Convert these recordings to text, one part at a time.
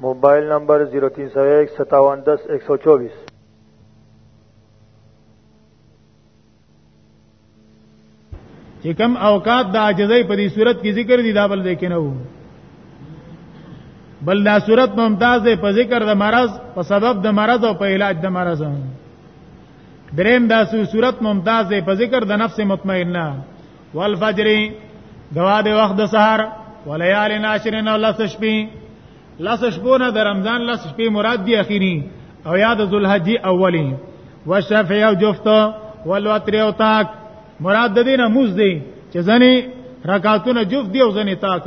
موبایل نمبر 03015710124 چې کم اوقات د عاجزۍ په دې صورت کې ذکر دي دا بل ذکر نه وو بل دا صورت ممتاز ده په ذکر د مرض په سبب د مرض او په علاج د مرض دریم دا صورت ممتاز ده په ذکر د نفس مطمئنه والفجر دوا د وخت د سحر وليال ناشرن او لس شپې لس شپونه د رمضان لس شپې مراد دی اخیری او یاد ذوالحجې اولی والشفع او جفت والوتر او تاک مراد د دینه موز دی چې ځنی رکعاتونه جفت دی او ځنی تاک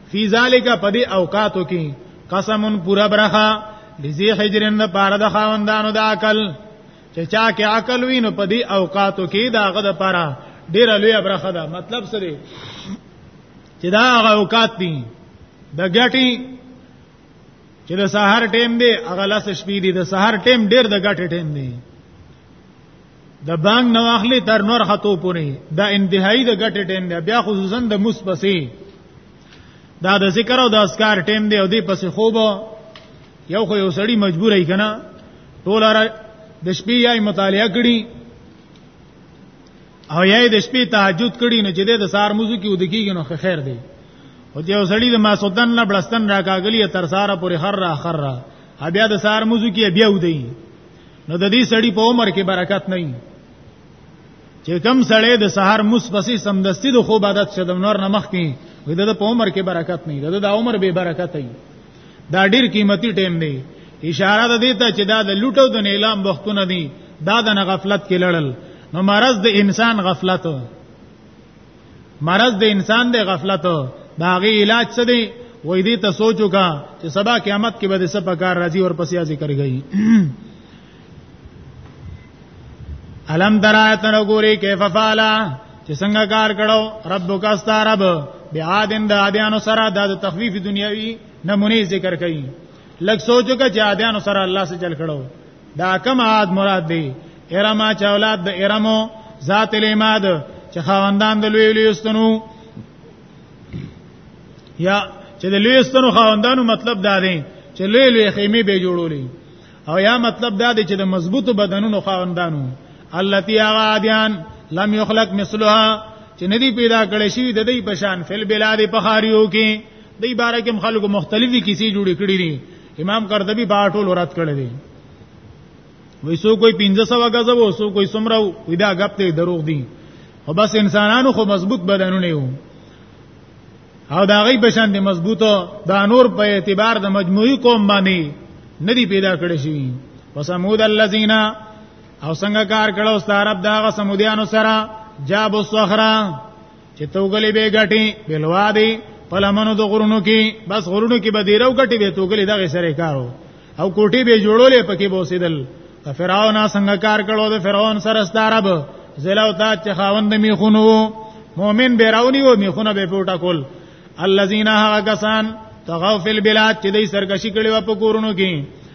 فی ذالک پدی اوقاتو کی قسمن پورا برخه لذي حجرن د پاره د خاوندانو د عقل چې چا کې عقل وینو په دې اوقاتو کې دا غد پاره ډیر لوی برخه ده مطلب څه دی چې دا هغه اوقات دي د ګټي چې د سحر ټیم دی هغه لاس شپې دی د سحر ټیم ډیر د ګټي ټیم دی د بانګ نو اخلي تر نور خطو پوري دا انتهایی د ګټه ټیم دی بیا خصوصا د مس پسې دا د ذکر او د اسکار ټیم دی او دی پسې خوب یو خو یو سړی مجبور ای کنه ټول را د شپې یې مطالعه کړي او یې د شپې تهجد کړي نو چې د سار موضوع کې ودکیږي نو خیر دی او یو سړی د ماسودن نه بلستان راکاګلی تر ساره پورې خر را خر را بیا د سار موضوع کې بیا ودی نو د دې سړی په عمر کې برکت نه وي چې کم سړی د سحر مس پسې سمدستي د خوب عادت شه د نور نه مخ کې وي د په عمر کې برکت نه وي د عمر به برکت وي دا ډیر قیمتي ټیم دی اشاره ده دیته چې دا د لوټو د نیلام وختونه دي دا د غفلت کې لړل نو مرض د انسان غفلت مرض د انسان د غفلت دا غي علاج څه دی وې دې ته سوچو کا چې سبا قیامت کې به د سبا کار راځي اور پسیا ذکر گئی علم درایتن ګوري کیف فعلا چې څنګه کار کړو ربک استرب بیادن د ادیانو سره د تخفیف دنیوي نمونه ذکر کړي لکه سوچو کا چې ادیانو سره الله سره چل کړو دا کم عاد مراد دی ارم چې اولاد د ارمو ذات الاماد چې خواندان د لوی لوی استنو یا چې د لوی استنو خواندانو مطلب دا دی چې لوی لوی خیمه به جوړولې او یا مطلب دا دی چې د مضبوط بدنونو خواندانو التي عادیان لم يخلق مثلها چې ندی پیدا کړی شي د دې پشان فل بلاد په خاریو کې د بارکه خلکو مختلفي کیسې جوړې کړې دي امام قرطبي با ټول ورات کړی دی وای سو کوئی 1500 غزه وو سو کوئی سمره وی دا غپ ته دروغ دي او بس انسانانو خو مضبوط بدنونه یو او دا غي بشان دي مضبوطه دا نور په اعتبار د مجموعي قوم باندې ندی پیدا کړی شي وسمود الذین او څنګه کار کړو ستارب دا غ سمودیانو سره جاب الصخره چې توګلې به غټي بلوا دی په لمنو د غرونو کې بس غرونو کې به دی رو غټي به توګلې دغه سره کارو او کوټي به جوړولې پکې بوسیدل د فرعون څنګه کار کړو د فرعون سره ستارب زلاو تا چې خاوند میخونو مؤمن به راونی و میخونه به پورته کول الذين هغه کسان تغفل بلاد چې دې سرکشي کړي و په کورونو کې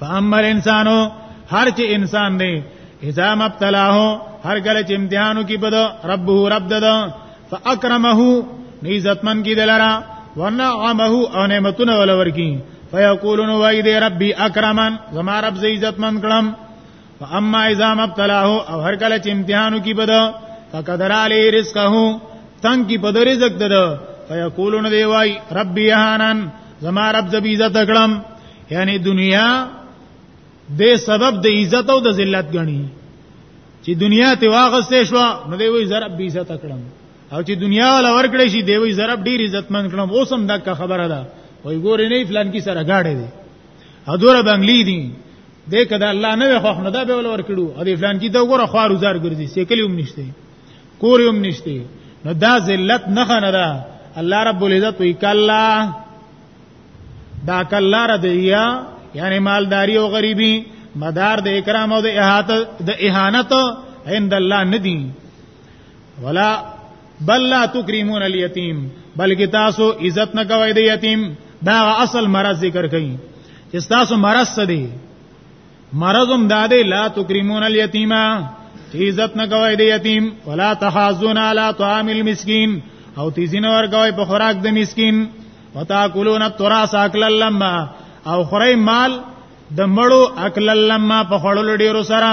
فامر انسانو هر چې انسان دی اذا مبتلاه هر کله چې امتحانو کې بده ربه رب ددا فاکرمه عزتمن کې دلرا ونعمه او نعمتونه ولور کې فیقولون وای دی ربي اکرمن زما رب زې عزتمن کړم فاما اذا مبتلاه او هر کله چې امتحانو کې بده فقدر علی رزقه تنگ کی په رزق ده فیقولون دی وای ربی یهانن زما رب ز عزت کړم یعنی دنیا د سبب د عزت او د ذلت غنی چې دنیا ته واغسته شو نو دی وای زرب بی عزت کړم او چې دنیا ولا ورکړې شي دی وای زرب ډیر عزت من کړم اوس هم دا خبره ده وای ګورې نه فلان کی سره گاډې دی ادوره بنگلی دی دې کده الله نه وي خوښ نه دا به ول ورکړو او دې فلان کې دا وګوره خوار وزار ګرځي سیکلی هم نشته کور هم نشته نو دا ذلت نه خنه ده الله رب العزت وی کلا دا کلا ردیا یعنی مالداری او غریبی مدار د اکرام او د احاطه د اهانت عند الله ندی ولا بل لا تکرمون الیتیم بلکې تاسو عزت نه کوئ د یتیم دا اصل مرض ذکر کړي چې تاسو مرض څه دی مرضم دادې لا تکرمون الیتیما چې عزت نه کوي د یتیم ولا تحازون علی طعام المسکین او تیزین ور کوي په خوراک د مسکین وتاکلون التراث اکل لما او خوري مال د مړو اکل لما په خړل ډیرو سره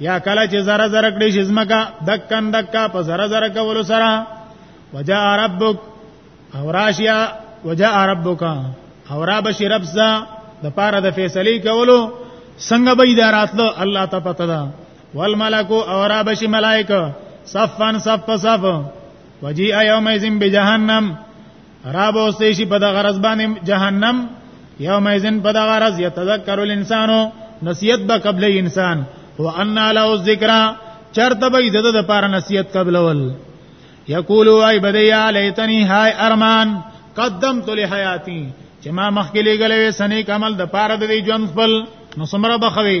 یا کله چې زره زره کړي شي زمکا دکن دکا په زره زره کولو سره وجاء ربک او راشیا وجاء ربک او را بشی رب ز د پاره د فیصله کولو څنګه به دا راتلو الله ته پته ده والملک او را بشی ملائکه صفن صف صف وجیء یومئذ بجهنم را به اوسې شي په دغه غرض باندې جهنم یوم اذن په دغه غرض یتذکر الانسانو نصیحت به قبل انسان وان له الذکر چرته به عزت د پاره نصیحت قبل ول یقول وای بدیا لیتنی های ارمان قدمت لحیاتی چې ما مخکې لګلې سنې کمل د پاره د ژوند خپل نو سمره بخوي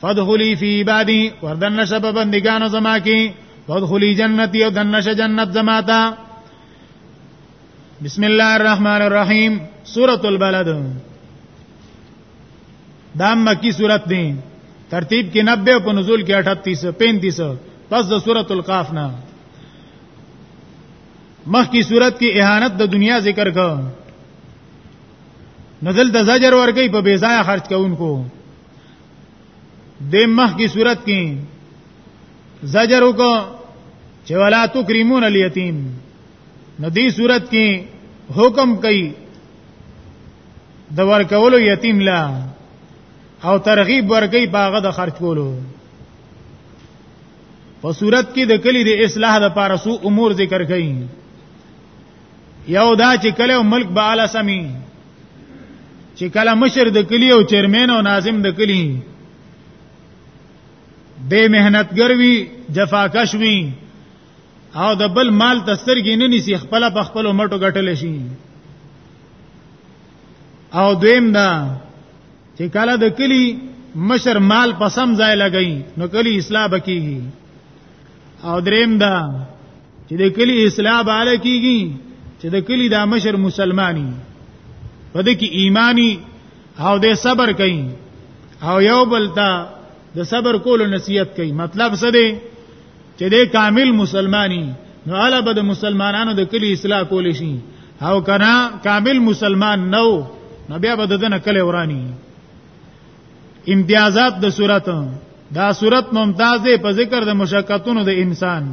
فدخلی فی عبادی وردن نشه په بندگانو زما کې فدخلی جنتی او دن نشه جنت زما ته بسم الله الرحمن الرحیم سورۃ البلد دا مکی سورۃ دی ترتیب کې 90 په نزول کې 38 35 پس د سورۃ القاف نه مخ کی صورت کې اهانت د دنیا ذکر کا نزل د زجر ورګي په بیزای خرج کوونکو د مخ کی صورت کې زجر وکړه چې ولا تکرمون الیتیم نو دې صورت کې حکم کوي د ورکولو یتیم لا او ترغیب ورکي باغه د خرج کولو په صورت کې د کلی د اصلاح لپاره سو امور ذکر کړي یو دا چې کله ملک به اعلی سمي چې کله مشر د کلی او چیرمن او ناظم د کلی بے مهنتګر وی جفاکش وی او د بل مال تسترګې نه نیسی خپل په خپل مټو ګټل شي او دویم دا چې کله د کلی مشر مال په سم ځای لګی نو کلی اصلاح بکیږي او دریم دا چې د کلی اصلاح بالا کیږي چې د کلی دا مشر مسلمانی په دې کې ایمانی او د صبر کوي او یو بل ته د صبر کولو نصیحت کوي مطلب څه دی چې د کامل مسلمانی نو الا به د مسلمانانو د کلی اصلاح کول شي او کنا کامل مسلمان نو نو بیا به دنه کله ورانی امتیازات د صورت دا صورت ممتاز دی په ذکر د مشقتونو د انسان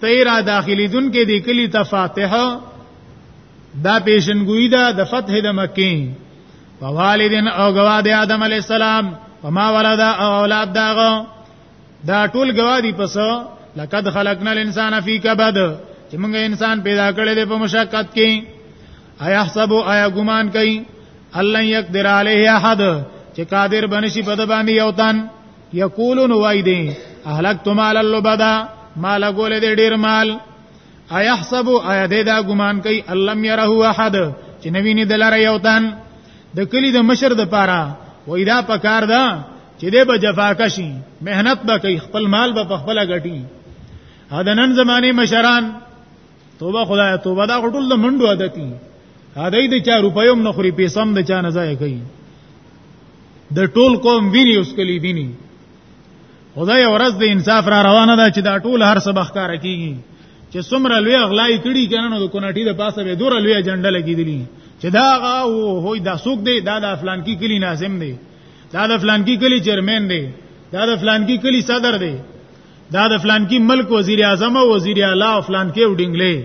تیرا داخلي دن کې د کلی ته فاتحه دا پیشنګوی دا د فتح د مکه په والدین او غوا د آدم علی السلام په ما ولد او اولاد داغه دا ټول غوا دی پس لقد خلقنا الانسان فی کبد چې موږ انسان پیدا کړی دی په مشقت کې ایا حسب ایا ګمان کوي الله یقدر علیه احد چې قادر بنشي په د باندې یو تن یقولون وای دی اهلکت مال اللبدا مال ګول دی ډیر مال ايحسب ايا دې دا ګمان کوي الله يره احد چې نوی نه دلاره یو تن د کلی د مشر د پاره وای دا پکار ده چې دې به جفاکشي مهنت به کوي خپل مال به خپل غټي هدا نن زماني مشران توبه خدای توبه دا ټول د منډو عادتي هداي د چا روپیوم نه خوري پیسم د چا نه ځای کوي د ټول قوم ویني اوس کلی دیني خدای ورځ د انصاف را روانه ده چې دا ټول هر څه بخکار کیږي چې څومره لوی اغلای کړي کنه نو د کوناټي د پاسه به دوره لوی جنډه لګیدلی چې دا غا او هوی دا سوق دی دا د فلان کی کلی ناظم دی دا د فلان کی کلی چیرمن دی دا د فلان کی کلی صدر دی دا د فلان کې ملک وزیر اعظم او وزیر اعلی فلان کې وډنګلې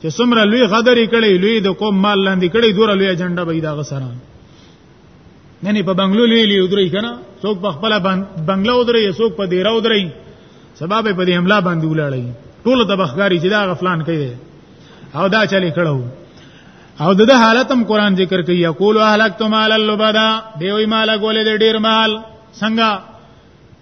چې څومره لوی غدرې کړي لوی د قوم مال لاندې کړي دوره لوی اجنډا به دا غسره نه نه په بنگلو لوی لوی ودرې کنه څوک په خپل بنگلو ودرې څوک په دیره ودرې سبب په دې حمله باندې ولاړې ټول د بخګاری چې دا غفلان کوي او دا چلی کړو او دغه حالتم قران ذکر کوي یقول اهلکتم علی اللبدا دیوی مال غولې ډیر مال څنګه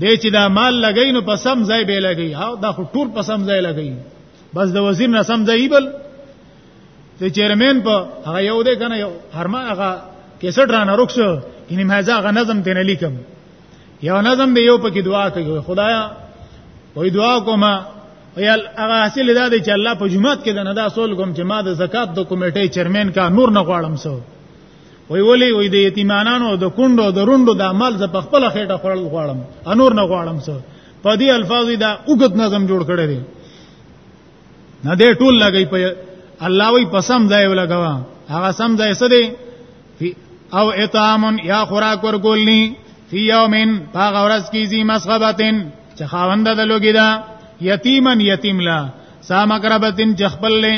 دې چې دا مال لګی نو په سم ځای به لګی ها دا خو ټول په سم ځای لګی بس د وزیر نه سم ځای بل ته چیرمن په هغه یو دې کنه یو هرما هغه کیسټ را نه رخصو یعنی ما ځا نظم ته نه لیکم یو نظم به یو پکې دعا کوي خدایا وې دعا کومه یا هغه حاصل دا دی چې الله په جمعات کې د ندا سول کوم چې ما د زکات د کمیټې چیرمن کا نور نه غواړم سو وی ولی وی د یتیمانانو د کندو د روندو د مال ز په خپل خېټه خړل غواړم انور نه غواړم څه په دې الفاظو دا اوګت نظم جوړ کړی دی نه دې ټول لګی په الله وی پسم ځای ولګوا هغه سم ځای څه دی او اطعام یا خوراک ورګولنی فی یومن هغه ورځ کی زی مسغبتن چې خاوند د لوګی دا یتیمن یتیم لا سامقربتن جخبل له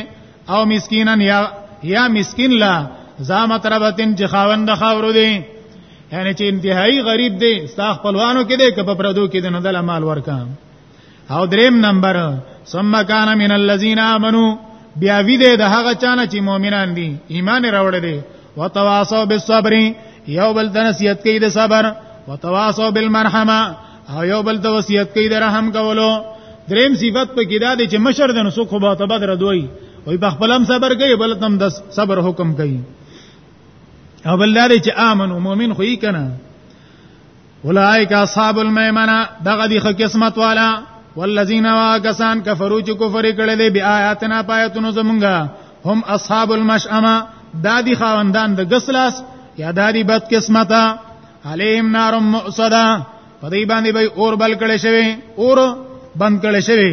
او مسکینن یا یا مسکین لا زامت ربتن چې خاوند خاورو دی یعنی چې انتهایی غریب دی ستا خپلوانو کې دی که په پردو کې دی نو دل مال ورکا او دریم نمبر ثم کان من الذین آمنو بیا وی دی د هغه چانه چې مؤمنان دي ایمان راوړل دي وتواصوا بالصبر یو بل تنسیت کوي د صبر وتواصوا بالمرحمه او یو بل ته وصیت کوي د رحم کولو دریم صفت په کې دا دی چې مشر د نسو خو به تبدر دوی وي په خپل هم صبر کوي بل تم د صبر حکم کوي او بل دا دی چې امن او مؤمن خو یې کنه اولائک اصحاب المیمنه دغه دی خو قسمت والا والذین واکسان کفرو چې کفر کړي دي بیا آیاتنا پایتونو زمونږه هم اصحاب المشأمه دادی خاوندان د دا غسلاس یا دادی بد قسمته علیم نار مؤصدا په دې باندې به اور بل کړي شوی اور بند کړي شوی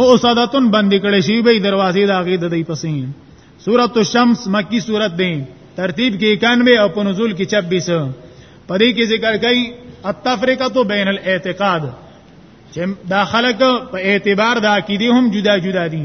مؤصدتن بند کړي شوی به دروازې دا غي د دې پسې سورۃ الشمس مکی سورۃ دی ترتیب کې 91 او په نزول کې 26 په دې کې ذکر کړي التفریقه بین الاعتقاد چې دا خلک په اعتبار د عقیده هم جدا جدا دي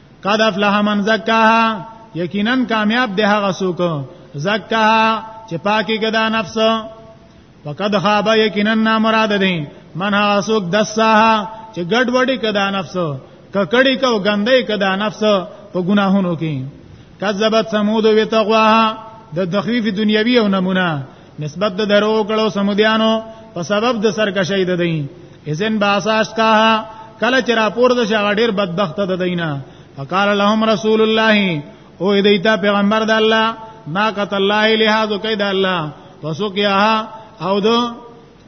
قد افلح من زکاها یقینا کامیاب دی هغه څوک زکاها چې پاکي ګدا نفس فقد خاب یقینا نا مراد دی من هغه څوک دساها چې ګډ وډي کدا نفس ککړی کو ګندې کدا نفس په ګناهونو کې کذبت ثمود وتقواها د تخفیف دنیوي او نمونه نسبت د درو کړو سمودیانو په سبب د سرکشی د دین اذن باساش کا کله چې راپور د شغه ډیر بدبخت د دینه فقال لهم رسول الله او دیتا پیغمبر د الله ما قتل الله لهذا کید الله فسقیاها او دو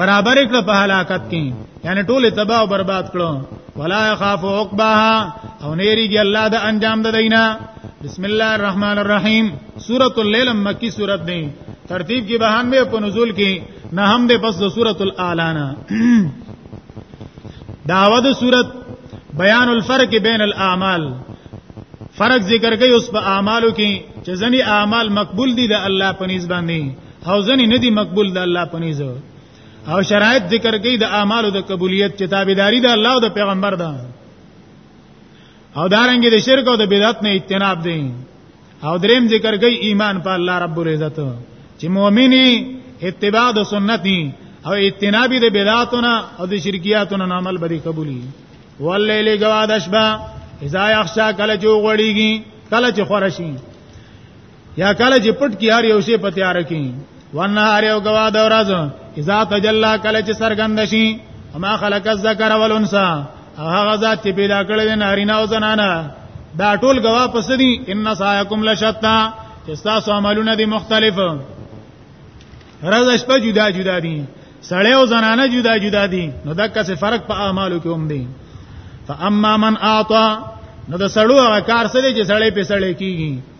برابر کړ په هلاکت کې یعنی ټول تباہ او برباد کړو ولا يخاف عقباها او نيريږي الله د انجام د دینا بسم الله الرحمن الرحیم سورۃ الليل مکی سورۃ دی ترتیب کې بهان به په نزول کې نه هم د پس د سورۃ الاعلان داوود سورۃ بیان الفرق بین الاعمال فرق ذکر کوي اوس په اعمالو کې چې ځنی اعمال مقبول دي د الله په نسبت باندې او ځنی ندی مقبول د الله پنيز او شرایط ذکر کوي د اعمالو د قبولیت چې تابعداري د الله او د پیغمبر ده او دارنګ د شرک او د بدعت نه اجتناب دي او دریم ذکر کوي ایمان په الله رب العزت چې مؤمنی اتباع د سنتي او اجتناب د بدعاتونو او د شرکیاتونو عمل به قبولي واللیل گواد اشبا اذا یخشا کله جو غړیږي کله چې خورشي یا کله چې پټ کیار یو شی په تیار کې ونهار یو غوا د ورځ اذا تجلا کله چې سرګند شي اما خلق الذکر والانثى هغه ذات چې پیدا کړل د نارینه او زنانه دا ټول غوا پس دي ان سایکم لشتا چې تاسو عملونه دي مختلف رز شپه جدا جدا دي سړی او زنانه جدا جدا دي نو دا کسه فرق په اعمالو کې هم دي فاما من اعطى نو د سړو هغه کار سره چې سړی په سړی کیږي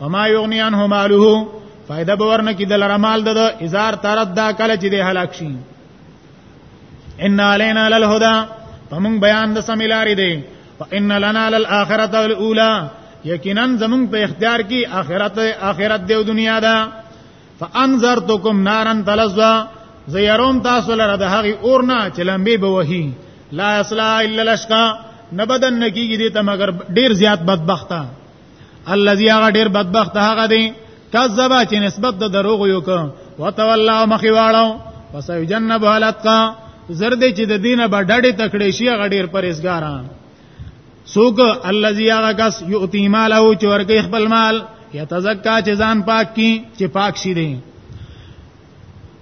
وما یغنی عنه ماله فائدہ باور نه کیدل رمال د ازار ترد دا کله چې د هلاک شي ان علینا للهدى فمن بیان د سمیلاری دی وان لنا للاخرته الاولى یقینا زمون په اختیار کې اخرت اخرت دی او دنیا ده فانذرتکم نارا تلظا زیروم تاسو لره د هغه اور نه چلمبي به وਹੀ لا اصلا الا لشقا نبدن نکیږي دې ته مگر ډیر زیات بدبخته الذي هغه ډیر بدبخت هغه دی کذبا چې نسبت د دروغ یو کو وتولى مخي واړو وسيجنب الاتقا زردې چې د دینه به ډډې تکړې شي هغه ډیر پرېزګاران سوق الذي هغه کس یؤتی ماله چې ورګي خپل مال یتزکا چې ځان پاک کی چې پاک شي دی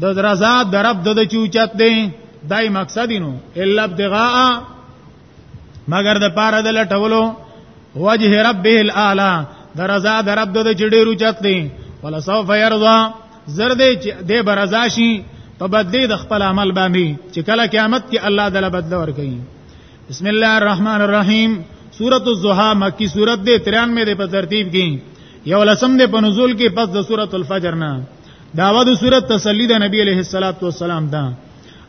د رضا د رب د چوچت دی دای مقصد نو الا ابتغاء مگر د پاره د لټولو وجه ربه الاعلى د رضا د رب د چډیرو چت دی ولا سوف يرضى زرد د برزا شي په بدلی د خپل عمل باندې چې کله قیامت کې الله دله بدل ور کوي بسم الله الرحمن الرحیم سورۃ الضحى مکی سورۃ دې 93 دې په ترتیب کې یو لسم دې په نزول کې پس د سورۃ الفجر نه داوا د صورت تسلی د نبی علیه الصلاۃ والسلام دا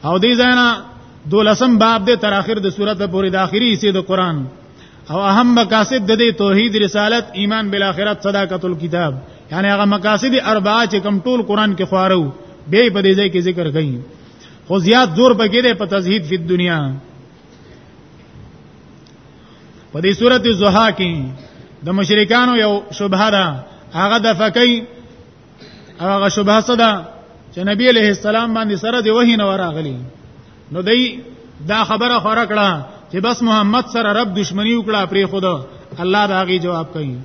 او دې ځاینا دولسم باب د تر اخر د صورت پورې د اخري حصے د قران او اهم مقاصد د دې توحید رسالت ایمان بالاخره صداقت الكتاب یعنی هغه مقاصد اربعه چې کوم ټول قران کې خوارو به په دې ځای کې ذکر کړي خو زیات زور پکې ده په تزهید فی دنیا په دې سورته زوحا کې د مشرکانو یو شبهه ده هغه د فقې هغه شبهه صدا چې نبی علیہ السلام باندې سره دی وحی نه وراغلی نو دی دا خبره خورا کړه چې بس محمد سره رب دشمنی وکړه پرې خود الله دا غي جواب کوي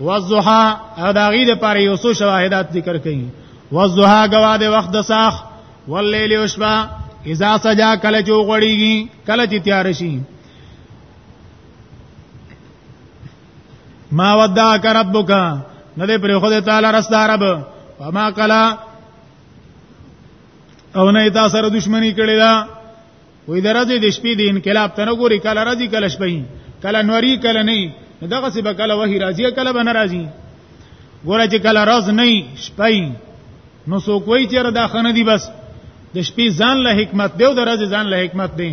والضحى او دا غي د پاره یو څو شواهدات ذکر کوي والضحى غوا د وخت د ساخ والليل وشبا اذا سجا کله چې وغړیږي کله چې تیار شي ما ودعک ربک نه دې پر خدای تعالی رستا رب وما قلا او نه تا سره دښمنی کړی دا وې درځي د شپې د انقلاب تنه ګوري کله راځي کله شپې کله نوري کله نه دغه څه به کله وਹੀ راځي کله به ناراضي ګوره چې کله راز نه شپې نو سو کوی چې را داخنه دي بس د شپې ځان له حکمت دی او د ورځې ځان له حکمت دی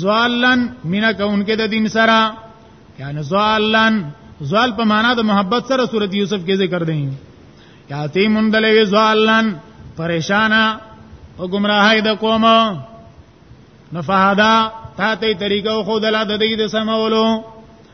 زوالن مینا کونکي د دین سره یعنی زوالن زوال په معنا د محبت سره سورۃ یوسف کې ذکر دی یاتی مندلې وی زوالن پریشانا او گمراهی د قوم نفهدا تا ته طریقو خو دلا د دې د سمولو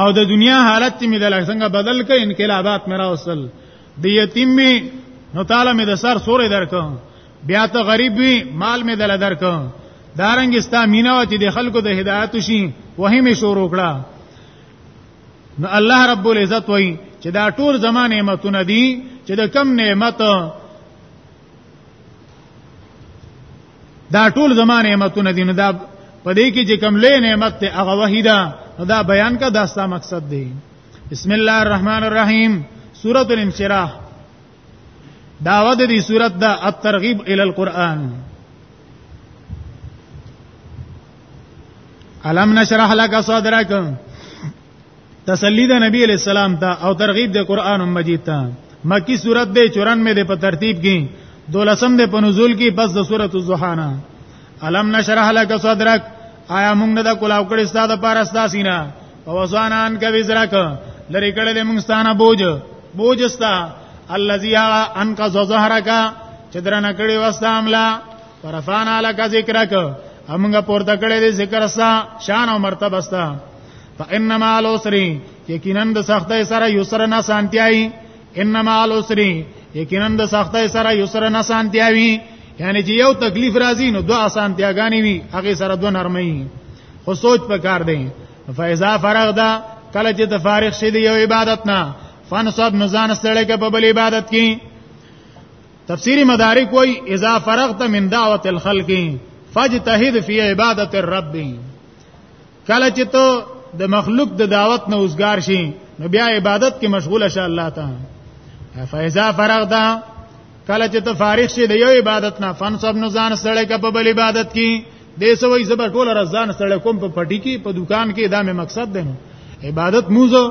او د دنیا حالت چې مې د څنګه بدل کړ انقلابات مې راوصل د یتیم می نو تعالی مې د سر سورې درکو بیا ته غریب وی مال مې دل درکو دارنګ استا مینا چې د خلکو د هدایت شي وهم شروع کړه نو الله رب العزت وای چې دا ټول زمانه نعمتونه دي چې د کم نعمت دا ټول زما نعمتونه دي نو دا په دې کې چې کوم لې نعمت ته هغه وحیدا دا بیان کا دا ستا مقصد دی بسم الله الرحمن الرحیم سورۃ الانشراح داوود دی سورۃ دا الترغیب ال القرآن علم نشرح لك صدرك تسلی د نبی علیہ السلام ته او ترغیب د قران مجید ته مکی صورت د 94 د په ترتیب کې دولسم د په نزول کې پس د سورۃ الضحا نه الم نشرح لك صدرك آیا موږ نه د کلاو کړي ستاد لپاره ستاسینا او وزانان کې وزرک لری کړه د موږ ستانه بوج بوج ستا الذي انقذ ظهرك چې درنه کړي وستا عملا ورفانا لك ذکرک امغه پورته کړي د ذکر ستا شان او مرتبه ستا فانما العسر یقینا د سختۍ سره یسر نه سانتیای انما العسر یقینا د سختۍ سره یسر نه سانتیاوی یعنی چې یو تکلیف راځي نو دوه اسانتیاګانی وي هغه سره دوه نرمي خو سوچ پکار دی فایزا فرغ دا کله چې د فارغ شې دی یو عبادت نه فن صاحب نزان سره کې په بل عبادت کې تفسیری مدارک وای اذا فرغت من دعوت الخلق فاجتهد فی عبادت الرب کله چې ته د مخلوق د دعوت نه اوسګار شي نو بیا عبادت کې مشغوله شه الله ته فایزا فرغدا کله چې ته فارغ شې د یو عبادت نه فن سب نو ځان سړی کا په بل عبادت کې دې سوې زبر ټول رضان سړی کوم په پټی کې په دکان کې دا مې مقصد دی نو عبادت موزه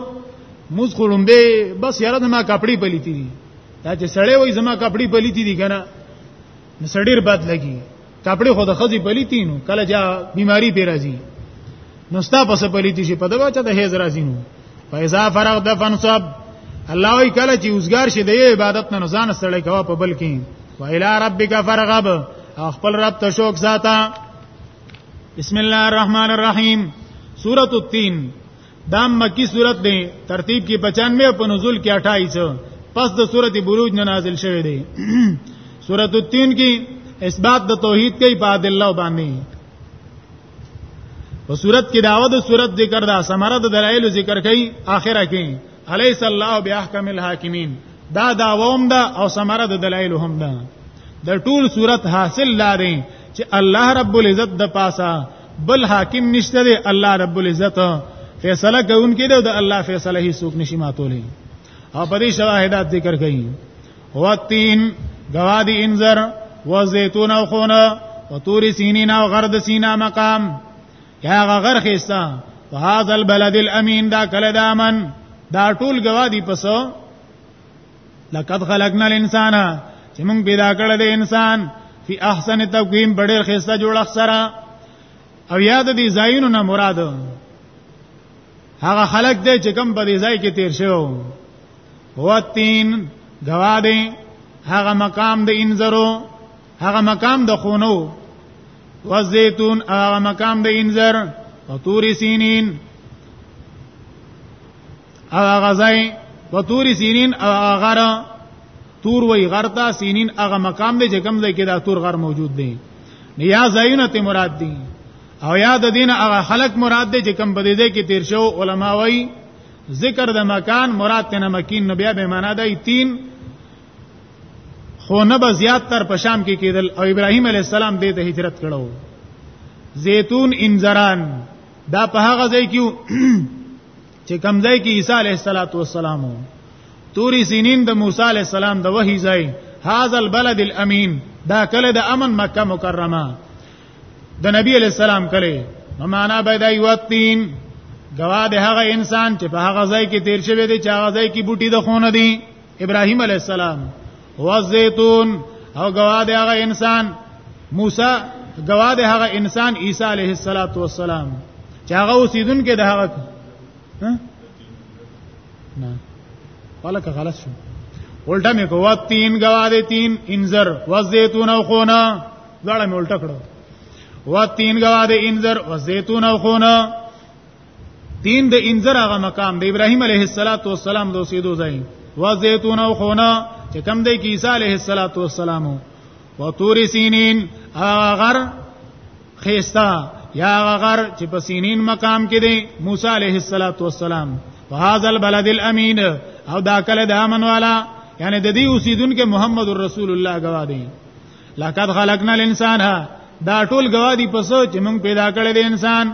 موز خړومبه بس یاره د ما کپڑے پلیتی دي دا چې سړی وای زما کپڑے پلیتی دي کنه نو سړی بد لګي تپړې خو د خزي پلیتی نو کله چې بیماری پی راځي نو ستا پس پلیتی شي په دوا چې د هیز راځي نو فایزا فرغ د فنصب الله وی کله چې اوسګار شي د عبادت نه ځان سره کوا په بل کې و الی ربک فرغب خپل رب ته شوق ساته بسم الله الرحمن الرحیم سورۃ التین دا مکی صورت دی ترتیب کې 95 په نزول کې 28 پس د سورته بروج نه نازل شوه دی سورته 3 کې اثبات د توحید کوي په الله باندې په صورت کې داوه د صورت ذکر دا سمره د دلایل ذکر کوي اخره کې الیس الله باحکم الحاکمین دا داووم دا او سمره د دلایل هم دا د ټول صورت حاصل لاره چې الله رب العزت د پاسه بل حاکم نشته دی الله رب العزت فیصله کوونکی دی او د الله فیصله هیڅ څوک نشي ماتولی او په دې شواهدات ذکر کړي وتین گوادی انذر و زیتون او خونه و تور سینین او غرد سینا مقام یا غغر خستا و هاذ البلد الامین دا کله دامن دا ټول گوادی پسو لقد خلقنا الانسان چې موږ پیدا کړل د انسان فی احسن تقویم بډیر خسته جوړ اخسره او یاد دي زاینو نه مراد هغه خلق دی چې کم په دې ځای کې تیر شو هو تین غواده هغه مقام د انذرو هغه مقام د خونو وزیتون هغه مقام د انذر او تور سینین او هغه ځای په تور سینین او غر تور وی غر تا سینین هغه مقام دی چې کوم ځای کې دا تور غر موجود دی یا ځایونه ته مراد دي او یا د دین هغه خلق مراد دی چې کوم په دې ځای کې تیر شو علما وایي ذکر د مکان مراد تنه مکین نو بیا به معنا دی تین خو نه به زیات تر پشام کې کېدل او ابراهیم علی السلام دې ته هجرت کړو زیتون انزران دا په هغه ځای کې چې کمزای کې عیسی علیه السلام توري سینین د موسی علیه السلام د وحی ځای هاذا البلد الامین دا کله د امن مکه مکرمه د نبی علیہ السلام کله نو معنا به دا یو تین گواه د هغه انسان چې په هغه ځای کې تیر شوی دی چې هغه ځای کې بوټي د خونه دي ابراهيم عليه السلام والزيتون او گواده هغه انسان موسی گواده هغه انسان عيسى عليه السلام چې هغه اوسیدونکو د هغه نه ولک غلط شو الټا مې کوه تین گواده تین انذر والزيتون او خونه غړم الټا کړو و تین گواد انذر و زیتون او خونه تین د انذر هغه مقام د ابراهیم علیه السلام د اوسېدو ځای و زيتون او خونه چې کم دی کې عیسی علیه السلام او تور سینین اغر خيستا یا غر چې په سینین مقام کې دی موسی علیه السلام وهذا البلد الامین او دا کله د امن والا یعنی د دې اوسیدونکو محمد رسول الله گواه دی لقد خلقنا الانسان دا ټول گواه دي پس چې موږ پیدا کړی دی انسان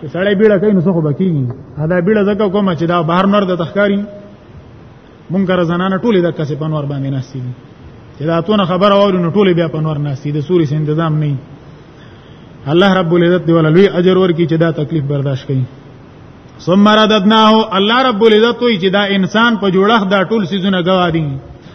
چې سړی بیړه کوي نو څه خو بکیږي دا بیړه زکه کوم چې دا بهر نور د تخکاری مونږ را زنانه ټولې د کسې په نور باندې ناشتي چې دا تونه خبر اوري نو ټولې بیا په نور ناشتي د سوري سند نظام نه الله رب العزت دی ولوی اجر ورکی چې دا تکلیف برداشت کړي ثم رددناه الله رب العزت وی چې دا انسان په جوړښت دا ټول سيزونه گوادي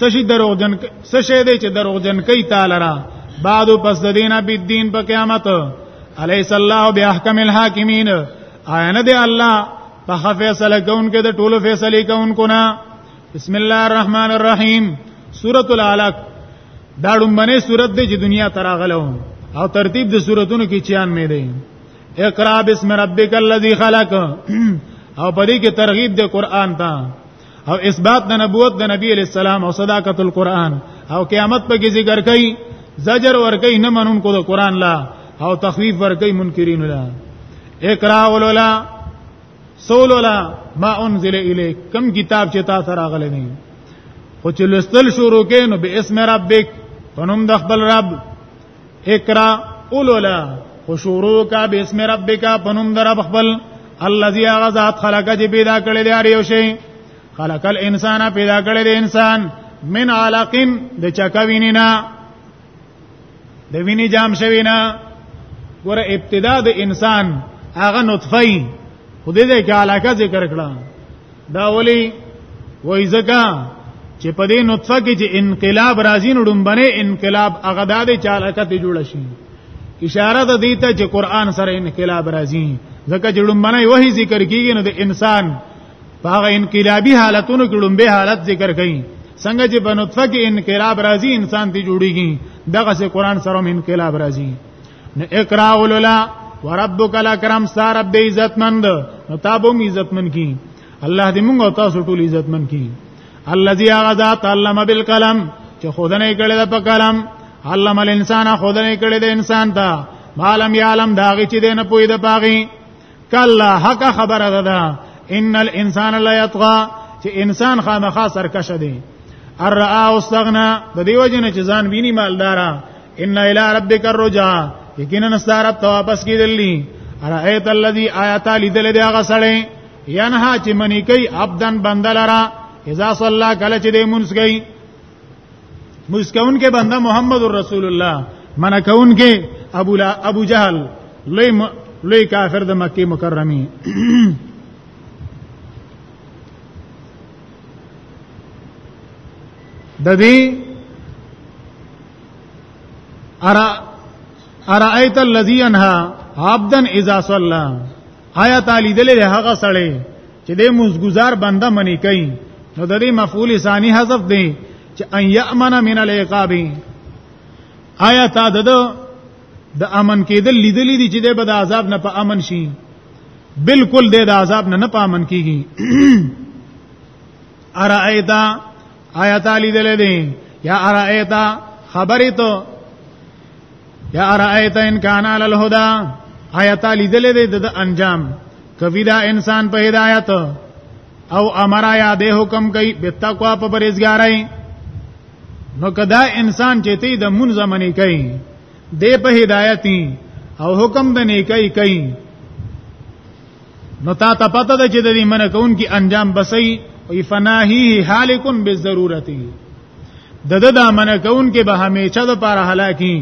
سشي دروغجن سشي دی چې دروغجن کوي تعالی را بعد پس د دینه په دین په قیامت الیس الله باحکم الحاکمین آیا نه دی الله په فیصله کوونکې د ټولو فیصله کوونکو نه بسم الله الرحمن الرحیم سورۃ العلق دا ډومبنه سورۃ دی چې دنیا تراغلو او ترتیب د سوراتونو کې 96 دی اقرا بسم ربک الذی خلق او پدې کې ترغیب د قران ته او اثبات د نبوت د نبی علی السلام او صداقت القرآن او قیامت په کې ذکر کوي زجر ور کوي نه منونکو د قرآن لا او تخویف ور کوي منکرین لا اقرا ولولا سولولا ما انزل الیک کم کتاب چې تا سره غلې نه خو چې لستل شروع کین نو به اسم ربک پنوم د خپل رب اقرا اولولا خشورو کا بسم ربک پنوم در خپل الذي غزاد خلق چې پیدا کړی دی اړ یو شی خلق الانسان پیدا کړی دی انسان من علق د چکوینینا د ویني جام شوینا ګوره ابتدا د انسان هغه نطفه خو دې کې علاقه ذکر کړه دا ولی وای زکا چې په دې نطفه کې چې انقلاب راځي نو ډومبنه انقلاب هغه د دې چالکته جوړ شي اشاره ده دیته چې قران سره انقلاب راځي ځکه چې ډومبنه وਹੀ ذکر کیږي نو د انسان په هغه انقلابي حالتونو کې ډومبه حالت ذکر کړي څنګه چې په نطفه کې انقلاب راځي انسان ته جوړیږي دغه سه قران سره انقلاب راځي نو اقرا ولولا وربک الاکرم ستا رب دې عزتمند نو تا به هم عزتمن کی الله دې موږ او تاسو ټول عزتمن کی الذي غذا تعلم بالقلم چې خودنه کړي د په قلم علم الانسان خودنه کړي د انسان ته مالم یعلم داغه چې دې نه پوي د پاغي کلا حق خبره ده دا ان الانسان لا یطغى چې انسان خامخا سرکش دی الرا واستغنا د دیو جن چې ځان ویني مالدارا ان الى ربک الرجا یقینا ستارب ته واپس کیدلی ارایت الذی آیات لیدل دی هغه سړی ینها چې منی کوي عبدن بندلرا اذا صلى کله چې دې مونږ کوي مسکون کې بنده محمد رسول الله منع کون کې ابو لا ابو جهل لوی م... لوی کافر د مکه مکرمه د دې ارا ارایت الذی انها عبدا اذا صلى آیا تعالی دلې هغه سړی چې دې منځګزار بنده منی کوي نو د دې مفعول ثانی حذف دی چې ان یامن من العقاب آیا تا د د امن کېدل لیدلې دي چې د عذاب نه په امن شي بالکل د عذاب نه نه په امن کیږي ارایتا آیا تا لیدلې دي یا ارایتا خبرې ته یا ارایت ان کان علی الهدى آیات لیدل دې د انجام کوي دا انسان په هدایت او امر یا د حکم کوي به تقوا په پرېزګارای نو کدا انسان چې ته د مون زمنه کوي دې په هدایتي او حکم د نیکي کوي نو تا ته پته ده چې د دې منع کون کې انجام بسي وي فناهي حالکن بالضرورتي د د د منع کون کې به همیشه د پاره هلاکی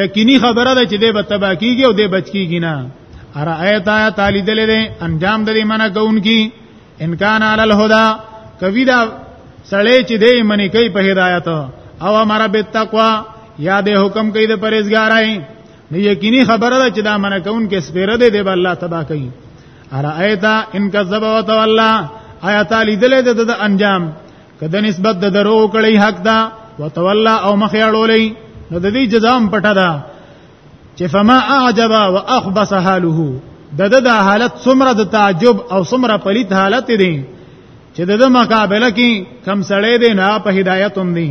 یقیني خبره ده چې د به تبا کیږي او د بچ کیږي نه ار ایت آیت علی دلې ده انجام د دې منع کون کې ان کان علی الهدى کوي دا سړی چې دې منی کوي په هدایت او امر بالتقوا یا د حکم کوي د پرهیزګارای نو یقیني خبره ده چې دا منع کون کې سپیره دی دی الله تبا کوي ارایت ان کذب وتولى آیات لیدل د انجام کده نسبت د درو کړي حق دا وتولى او مخ اړولې نو د دې جزام پټه ده چې فما اعجب واخبس حاله د د حالت څومره د تعجب او څومره پلیت حالت دی چې د مقابله کې کم سړې دی نه په هدایت هم دی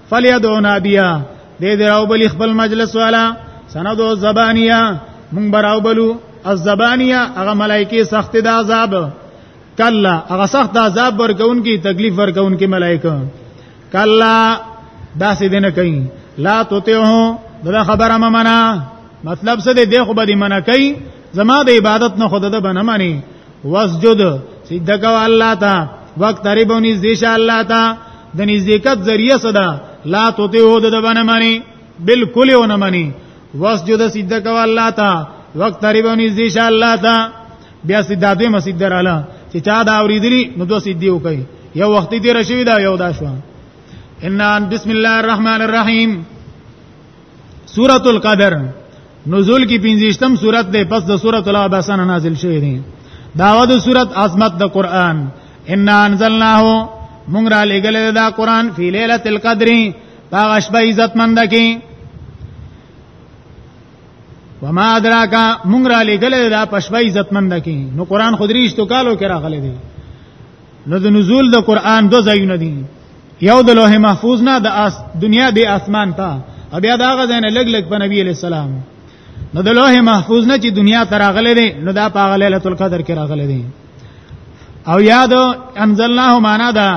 فلیدعو نادیا دې دراو بلی خپل مجلس والا سندو زبانیا مونږ براو بلو الزبانیا هغه ملائکه سخت د عذاب کلا هغه سخت عذاب ورکون کی تکلیف ورکون کی ملائکه کلا داسې دینه کوي لا توتیه دا خبره ممنه مطلب څه دی دی خو به دی منع کوي زما د عبادت نه خود ده بنه مانی وسجد سجده کو الله تا وقت قریبو نږدې شه الله تا د نزدېکت ذریعہ صدا لا توته هو د باندې معنی بالکل ونه معنی وسجد سجده کو الله تا وقت قریبو نږدې شه الله تا بیا سجده دې مسجد دراله چې چا دا اوریدلی نو دوه سجدي وکي یو وخت دې رشوي دا یو دا شو ان بسم الله الرحمن الرحیم سورۃ القدر نزول کی پنځشتم سورۃ ده پس د سورۃ الابسان نازل شوی دی داوود سورۃ عظمت د قران ان انزلناه مونږ را لګل دا قران فی ليله القدر هغه شپه عزت مند کی وما ادراکا مونږ را لګل دا پښپای عزت مند کی نو قران خودریش تو کالو کې راغلی دی نو د نزول د قران دو ځایونه دي یو د لوح محفوظ نه د اس دنیا د اسمان ته او بیا دا غزا نه لګ لګ په نبی علی السلام نو د لوح محفوظ نه چې دنیا ته راغلي دي نو دا په ليله القدر کې راغلي دي او یاد انزلناه معنا دا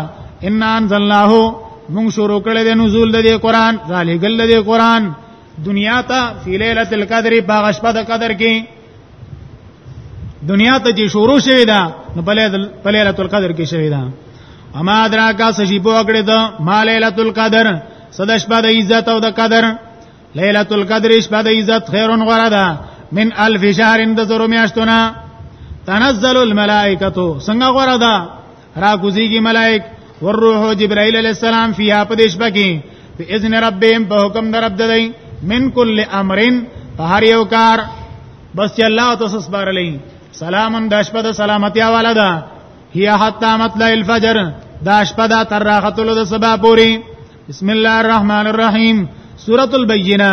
ان انزلناه مونږ شروع کړل د نزول د قران ذالک د قران دنیا ته فی ليله القدر باغ شپه د قدر کې دنیا ته چې شروع شوی دا نو په ليله القدر کې شوی دا اما دراکا سشي په وکړه دا ما ليله القدر صد شپه د عزت او د قدر ليله القدر شپه د عزت خیرون غره ده من الف شهر د زرو میاشتونه تنزل الملائکه څنګه غره ده را کوزیږي ملائک والروح جبرائیل علیہ السلام فیها پدیش بکی په اذن ربهم په حکم در رب ددای من کل امرن په هر یو کار بس چې الله تاسو سپارلې سلامن د شپه د سلامتیا والا ده هي حتا مطلع الفجر دا شپه دا تر راختلو د سبا پوری بسم الله الرحمن الرحیم سورۃ البینہ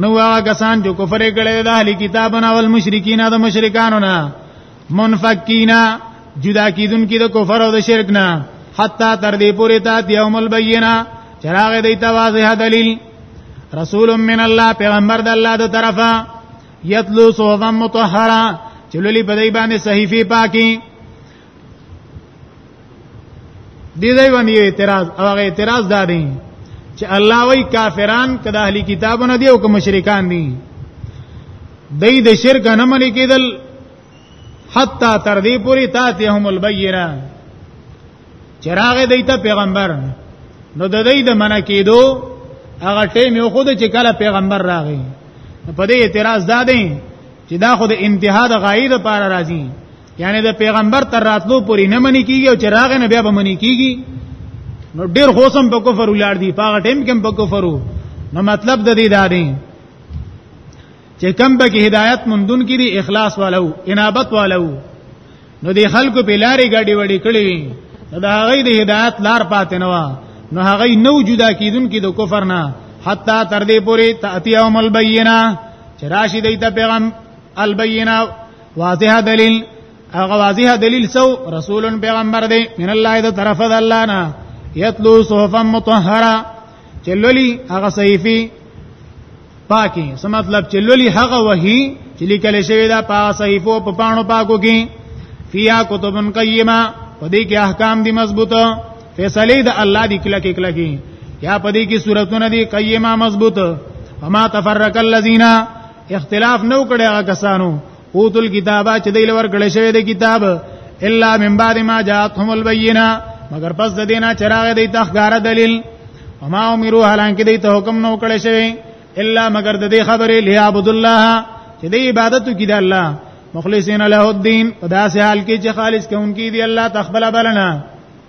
نو هغه کسان چې کفر کړي د اهل کتابنا او المشرکین د مشرکانو نه منفقینا جدا کیدون کی د کفر او د شرک نه حتا تر دې پورې تا یوم البینا چراغ دی ته واضح دلیل رسول من الله پیغمبر د الله د طرفه یتلو صحفا مطهره چلولی په دای باندې صحیفه پاکي دې ځای باندې اعتراض او هغه اعتراض دا دی چې الله وی کافران کده اهلی کتابونه دی او که مشرکان دي دای د شرک نه منې کېدل حتا تر دې پوری تاتهم البیره چراغ دیته پیغمبر نو د دې د منع کېدو هغه ټیم یو خود چې کله پیغمبر راغی په دې اعتراض دا دی چې دا خود انتها د غایې لپاره راځي یعنی د پیغمبر تر راتلو پورې نه منی کیږي او چې راغې نه بیا به منی کیږي نو ډیر خوسم په کفر ولار دي په ټیم کې په کفر نو مطلب د دې دا دی چې کم به کې هدایت مندون کې دي اخلاص والو انابت والو نو دې خلکو په لارې غاډي وړي کړی وي نو دا هغه د هدایت لار پاتې نه و نو هغه نو جدا کیدون کې د کفر نه حتا تر دې پوري تاتیهم البینا چې راشي دیت پیغام البینا واضح دلیل هغه واضح دلیل سو رسول پیغمبر دی من الله د طرف د الله نه یتلو صحفا مطهره چلولی هغه صحیفه پاکي سم مطلب چلولی هغه وਹੀ چې لیکل شوی دا په صحیفو په پانو پاکو کې فیا کتبن قیمه په دې کې احکام دي مضبوطه فیصله د الله دی کله کې کله کې یا په دې کې صورتونه دي قیمه مضبوطه وما تفرق الذین اختلاف نو کړي هغه کسانو اوتل کتابه چې دی لور کړي شوی دی کتاب الا من بعد ما جاءتهم البينه مگر پس د دینه چراغ دی تخګار دلیل وما امروا حالانکه دی ته حکم نو کړي شوی الا مگر د دې خبرې لیعبد الله چې دی عبادت کی د الله مخلصین له الدين په داسې حال کې چې خالص کوونکی دی الله تخبل بلنه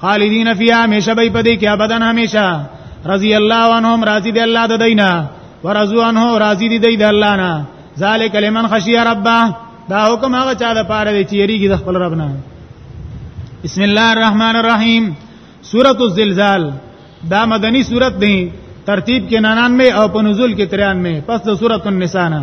خالدین فی همیشه به پدې کې ابدان همیشه رضی الله عنهم راضی دی الله د دینا ورضو عنه راضی دی دی د الله نه ذالک لمن خشی ربه دا حکم هغه چا د پاره دی چې یریږي د خپل رب نه بسم الله الرحمن الرحیم سورۃ الزلزال دا مدنی سورۃ دی ترتیب کې 99 او په نزول کې 93 پس د سورۃ النساء نه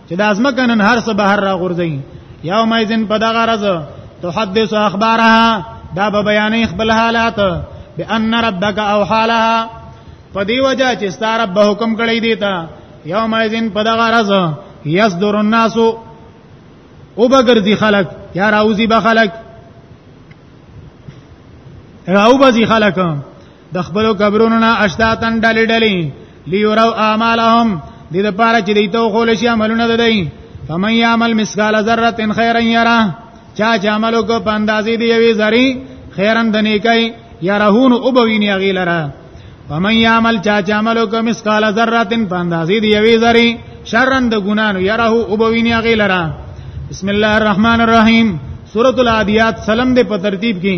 چې د ازمکه نن هر څه بهر را غورځي یوم ایذن په دغه ورځ تحدث اخبارها دا به بیانې خپل حالات بان ربک او حالها په دی وجه چې ستاره به حکم کړی دی تا یوم ایذن په دغه ورځ یصدر الناس او بغرزی خلق یا راوزی به خلق راو بزی خلق د خپل قبرونو نه اشتاتن ډلې ډلې لیورو اعمالهم د دې لپاره چې دوی ته خول شي عملونه ددای فمن یعمل مثقال ذره خیرا یرا چا چې عمل وکړ په اندازې دی یوې ذری خیرن د نیکای یرهون او بوینه غیلره فمن یعمل چا چې عمل وکړ مثقال ذره په اندازې دی یوې ذری شرن د ګنانو یره او بوینه غیلره بسم الله الرحمن الرحیم سورۃ العادیات سلام دې په ترتیب کې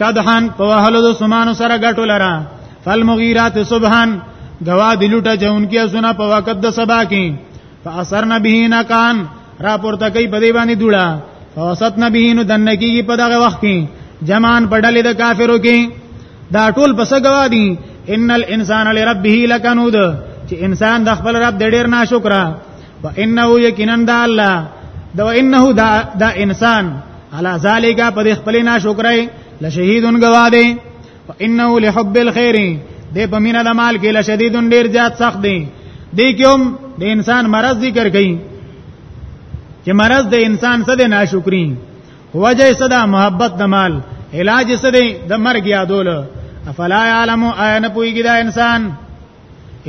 قدحان په وهلو د سمانو سره غټو لرا فالمغیرات صبحان غوا د لوټه چونکي سونه په وخت د سبا کې فاثر نبی نکان را پورته کوي په دی باندې دوړه فوسط نبی نو دنه کیږي په دغه وخت کې جمان پډلې د کافرو کې دا ټول پس غوا دي ان الانسان لربه لکنود چې انسان د خپل رب د ډیر ناشکرا و انه یقینا د الله دا انه دا, دا انسان علا ذالک پر خپل نه شکرای لشهیدن گواده فانه لحب الخير دې په مینا د مال کې لشدیدن ډیر زیات سخت دی دې کوم د انسان مرض ذکر کړي چې مرض د انسان څه د ناشکری وجه څه د محبت د مال علاج څه دی د مرګ یادول افلا یعلم عین پویګی دا انسان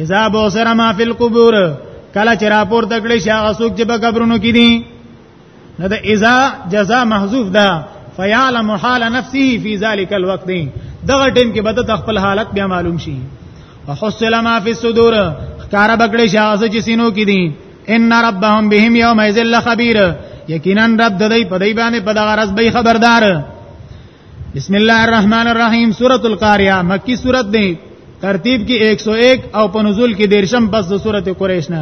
اذا بوسر ما فی القبور کله چې راپور تکړه شي هغه څوک چې په قبرونو کې دي نه د اذا جزاء محذوف ده فيعلم حال نفسه في ذلك الوقت دغه ټیم کې بده خپل حالت بیا معلوم شي وحصل ما في الصدور کار بکړې شاز چې سینو کې دي ان ربهم بهم يوم ذل خبير یقینا رب د دې په دې باندې په دغه رس به خبردار بسم الله الرحمن الرحیم سورۃ القاریہ مکی سورۃ دی ترتیب کې 101 او په نزول کې دیرشم پس د سورۃ قریش نه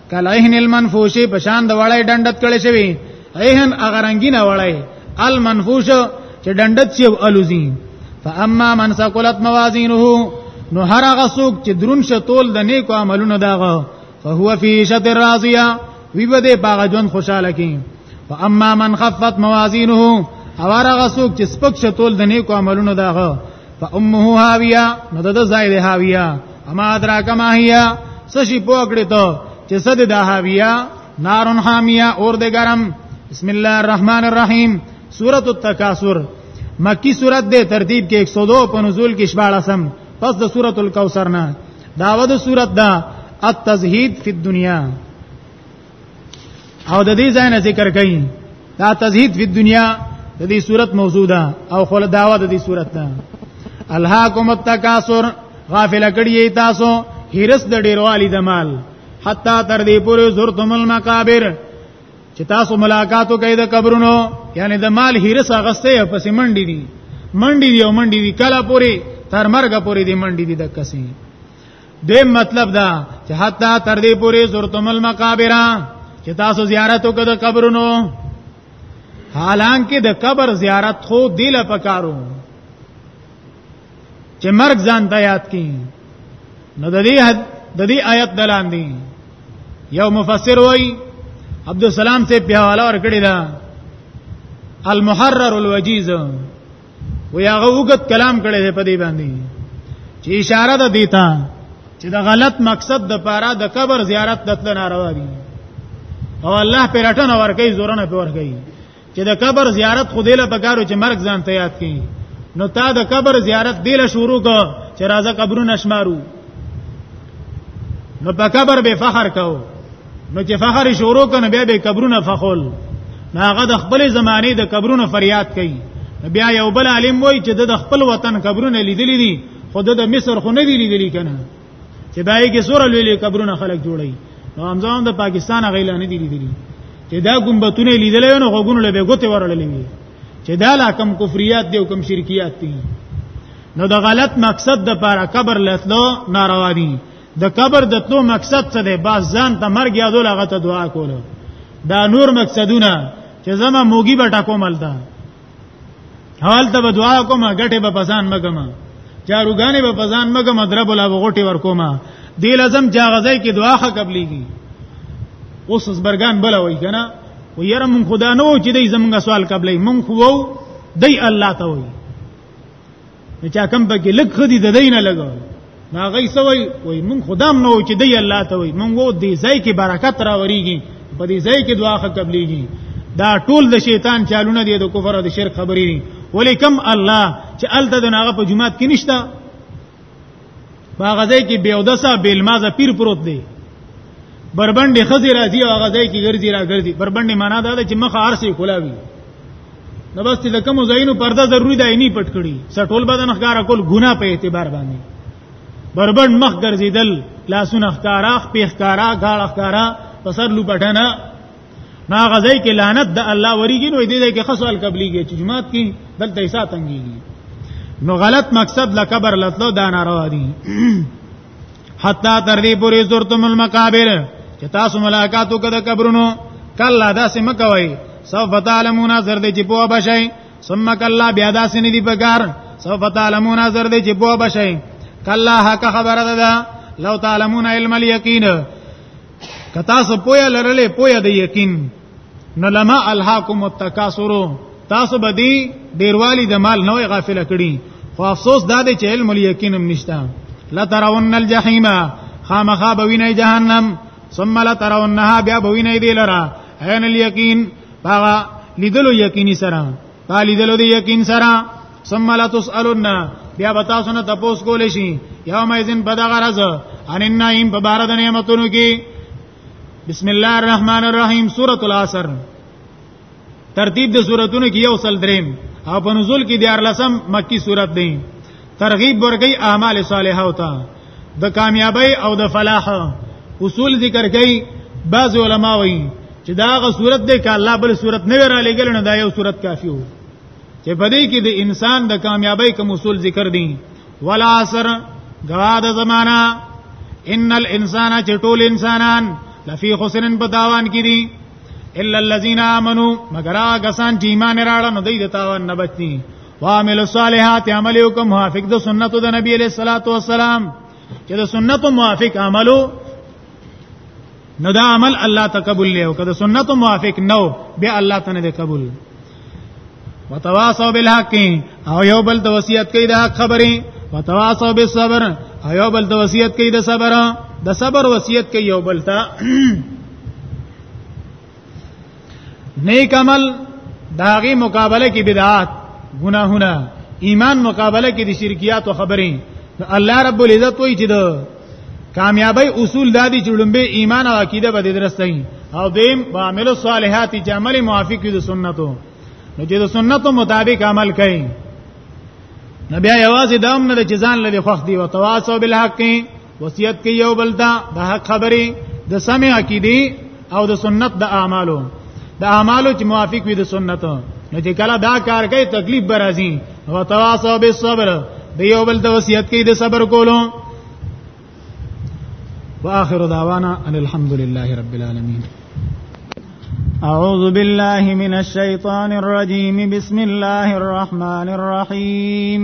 کلایهن المنفوشی پشان د وړای ډندت کړي شوی ایهن هغه رنگینه وړای المنفوش چې ډندت شي او الوزی فاما من ثقلت موازینه نو هر هغه څوک چې درون شتول د نیکو عملونو داغه فهو فی شت الراضیه وی بده باغ جون خوشاله کی فاما من خفت موازینه او هر هغه څوک چې سپک شتول د نیکو عملونو داغه فامه هاویه نو د ځای د هاویه اما ادراک ما هي سشي پوکړی ته چې صد د هاویه نارن حامیه اور د ګرم بسم الله الرحمن الرحیم سورۃ التکاثر مکی سورۃ د ترتیب کې 102 په نزول کې 14 پس د سورۃ الکوثر نه داوود سورۃ دا التزهید فی الدنیا او د دې ځای نه ذکر کړي دا تزهید په دنیا د دې صورت موضوع ده او خل داوا د دې صورت ده الهاکم التکاسر غافل کړی تاسو هرس د ډیروالی د مال حتا تر دې پورې زرتم المقابر چې تاسو ملاقاتو کوي د قبرونو یعنی د مال هرس اغسته په سیمنډي دي منډي دی او منډي دی کله پوری تر مرګ پوری دی منډي دی د کسي دیم مطلب دا چې حتی تر دې پورې زرتم المقابر چې تاسو زیارت وکړه د قبرونو حالانکه د قبر زیارت خو دل پکارو چې مرګ ځان ته یاد کړي نو د دې د دې آیت دلان دي یو مفسر وای عبد السلام سے په حواله ور کړی دا المحرر الوجیز وی هغه وګت کلام کړي دی په دې باندې چې اشاره ده دیتا چې د غلط مقصد د پاره د قبر زیارت دتل ناروا دي او الله پر اٹن اور کوي زورنه پر اور کوي چې د قبر زیارت خو دله پکارو چې مرګ ځان ته یاد کړي نو تا د قبر زیارت دله شروع کو چې راځه قبرونه شمارو نو په قبر به فخر کوو نو چې فخر شروع کنه بیا به قبرونه فخول هغه د خپل زمانه د قبرونو فریاد کوي بیا یو بل عالم وای چې د خپل وطن قبرونه لیدلې دي خو د مصر خو نه دی لیدلې کنه چې دای کې سور لویلې قبرونه خلک جوړي نو همزان د پاکستان غیلا نه دی لیدلې چې دا ګمبتونه لیدلې نو غوګونو له بګوته ورللې چې دا لا کم کفریات دی او کم شرکیات دي نو د غلط مقصد د پاره قبر لتلو ناروا دي د قبر د تلو مقصد څه دی با ځان ته مرګ یادول هغه ته دعا کول دا نور مقصدونه چې زما موګي بټا کومل دا حال ته دعا کوم غټه به پسان مګم چاروګانې به پسان مګم درب لا غټي ور کوم دی لازم جاغزه کې دعا خه قبليږي اوس زبرګان بل وای کنه و یره مون خدا نو چې دې زمونږ سوال قبلې مون خو وو دی الله ته وای نو چا کم پکې لګ خدي د دینه لګو نا غي سوي وای مون خدام نو چې دی الله ته وای مون وو دې ځای کې برکت راوريږي په دې ځای کې دعا خه قبليږي دا ټول د شیطان چالونه دي د کفر او د شرک خبرې دي ولیکم الله چې الته د ناغه په جمعات کې نشتا هغه ځای کې بیا ودسا بیل مازه پیر پروت دی بربندې خزي راځي او هغه ځای کې ګرځي را ګرځي بربندې معنا دا ده چې مخه ارسه کولاوي نو بس چې لکه مزینو پرده ضروری ده نه پټ کړي سټول بدن ښکارا کول ګنا په اعتبار باندې بربند مخ ګرځیدل لاسونه ښکارا خپې ښکارا غاړه ښکارا پسر لو پټنه نا غزای کې لعنت د الله وریږي نو دې دې کې خاص ال قبليږي چې جماعت کې دلته ایسا تنګيږي نو غلط مقصد لکبر لتلو دا ناروا دي حتا تر دې پورې زرتم المقابر چې تاسو ملاقات وکړه قبرونو کله دا سم کوي سوف تعلمون زر دې چې په بشي ثم کلا بیا دا سن دي پکار سوف تعلمون زر دې چې په بشي کلا حق خبره ده لو تعلمون علم اليقين کتا سو پویا لرلې پویا د یقین نو لما الهاکم التکاثر تاسو بدی ډیروالی د مال نوې غافل کړي خو افسوس دا دی چې علم الیقین هم نشته لا ترون الجحیم خامخا بوینه جهنم ثم لا ترونها بیا بوینه دی لرا عین الیقین باغ لیدلو یقیني سره پالی دلو دی یقین سره ثم لا تسالون بیا بتا سن تپوس کول شي یوم اذن بدا غرض ان النعیم په بار د نعمتونو کې بسم الله الرحمن الرحیم سورۃ العصر ترتیب د سوراتونو کې یو سل دریم او په نزول کې دیار لسم مکی سورۃ دی ترغیب ورګي اعمال صالحه او ته د کامیابی او د فلاح اصول ذکر کوي بعض علما وایي چې دا غ صورت دی که الله بل صورت نه را لګل نه دا یو صورت کافی وو چې په دې کې د انسان د کامیابی کوم اصول ذکر دي ولا اثر غواد زمانہ ان الانسان چې ټول انسانان لفی خسرن په تاوان کې دي الا الذين امنوا مگر هغه کسان چې ایمان راړل نو دوی د تاوان نه بچي وعمل الصالحات عمل وکم موافق د سنتو د نبی علیہ الصلوۃ والسلام چې د سنتو موافق عملو نو دا عمل الله تقبل له او کده سنتو موافق نو به الله تعالی دې قبول وتواصوا بالحق او یو بل د وصیت کوي د حق خبرې وتواصوا بالصبر او یو بل د وصیت کوي د صبر د صبر وصیت کوي یو بل ته نیک عمل داغي مقابله کې بدعات ګناهونه ایمان مقابله کې د شرکیات او خبرې الله رب العزت وایي چې د کامیابی اصول دادی چې لومبه ایمان او عقیده به درسته او دیم په عمل صالحات چې عمل موافق دي سنتو نو چې د سنتو مطابق عمل کوي نبي یوازې دام نه چې ځان لري خوښ دی او تواصو بالحق وصیت کوي یو بل ته د حق خبرې د سمې عقیده او د سنت د اعمالو د اعمالو چې موافق وي د سنت نو چې کله دا کار کوي تکلیف به راځي او تواصو به صبر د یو بل د وصیت کوي د صبر کولو واخر دعوانا ان الحمد لله رب العالمين أعوذ بالله من الشيطان الرجيم بسم الله الرحمن الرحيم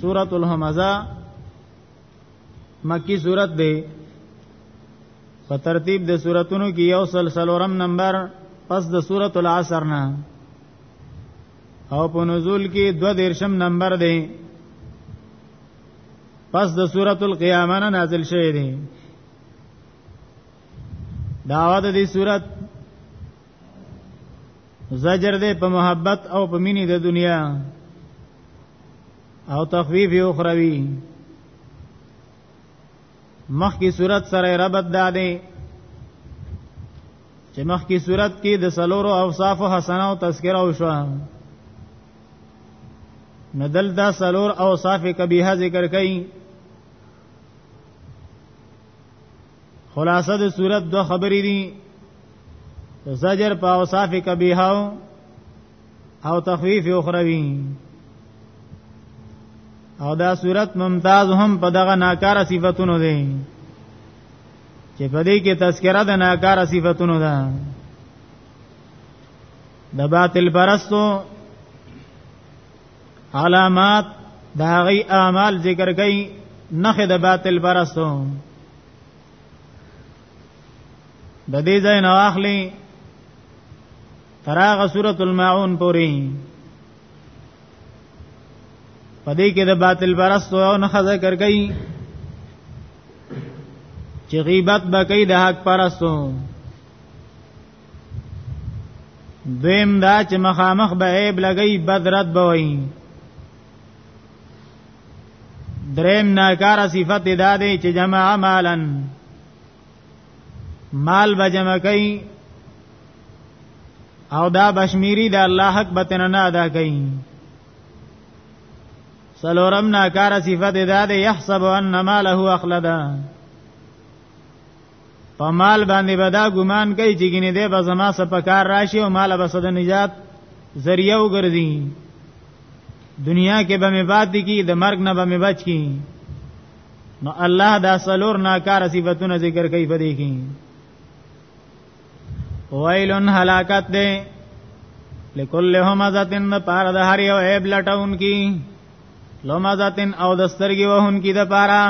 سورۃ الهمزه مکی سورۃ ده په ترتیب د سوراتونو کې یو سلسلورم نمبر پس د سورۃ العصر نه او په نزول کې دو دیرشم نمبر دی پس د سورۃ القیامه نه نازل شوی دی داوا د دې سورۃ زجر دې په محبت او په مینې د دنیا او تخفیف اخروی مخ کی صورت سره ربط دادې چې مخ کی صورت کې د سلورو اوصاف او حسنه او تذکرہ او شو ندل دا سلور اوصاف کبیه ذکر کړي خلاصه د صورت دو خبرې دي زجر په اوصاف کبیحه او تخویف اخروی او دا صورت ممتاز هم په دغه ناکاره صفاتونو دي چې په دې کې تذکرہ د ناکاره صفاتونو ده د باطل پرستو علامات دا غي اعمال ذکر کوي نخ د باطل پرستو د دې ځای نه واخلي تراغ سورۃ الماعون پوری پدې کې د باطل پرستو او نه خزه کر گئی چې غیبت به کوي د حق پرستو دویم دا چې مخامخ به عیب لګی بدرت به وای دریم ناکاره صفت دا دی چې جمع مالن مال به جمع کوي او دا بشمیری د الله حق به تنه نه ادا کوي سلورم ناکاره صفت دا دی یحسب ان ماله اخلدا په مال باندې بدا ګمان کوي چې ګینه دې به زما سپکار راشي او مال به صد نجات ذریعہ وګرځي دنیا کې به مې باد کی د مرګ نه به مې بچ کی نو الله دا سلور ناکار صفاتونه ذکر کوي په دې کې ویلن هلاکت دې لکل همزتن پار د هر یو عیب لټون کی لومزاتن او د سترګي وهون کی د پاره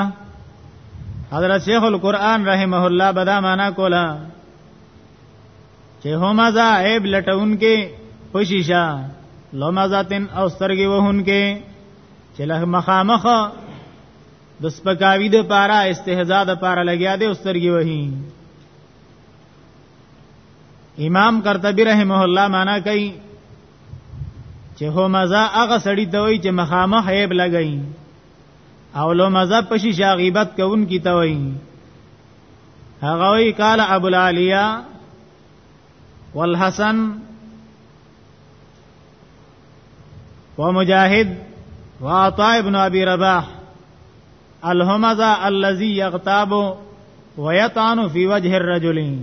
حضرت شیخ القرآن رحمه الله بدا معنا کولا چې همزا عیب لټون کې خوشیشا لومزاتن او سترګي وهون کې چې له مخامخ د سپکاوی د پاره استهزاء د پاره لګیا دی او سترګي وهي امام قرطبی رحمه الله معنا کوي چې هو مزه هغه سړی ته وای چې مخامخ عیب لګی او لو مزه پشي شاغیبت کوون کی ته وای هغه وی قال ابو العالیه والحسن ومجاهد وعطاء ابن ابي رباح الهمزه الذي يغتاب ويطعن في وجه الرجل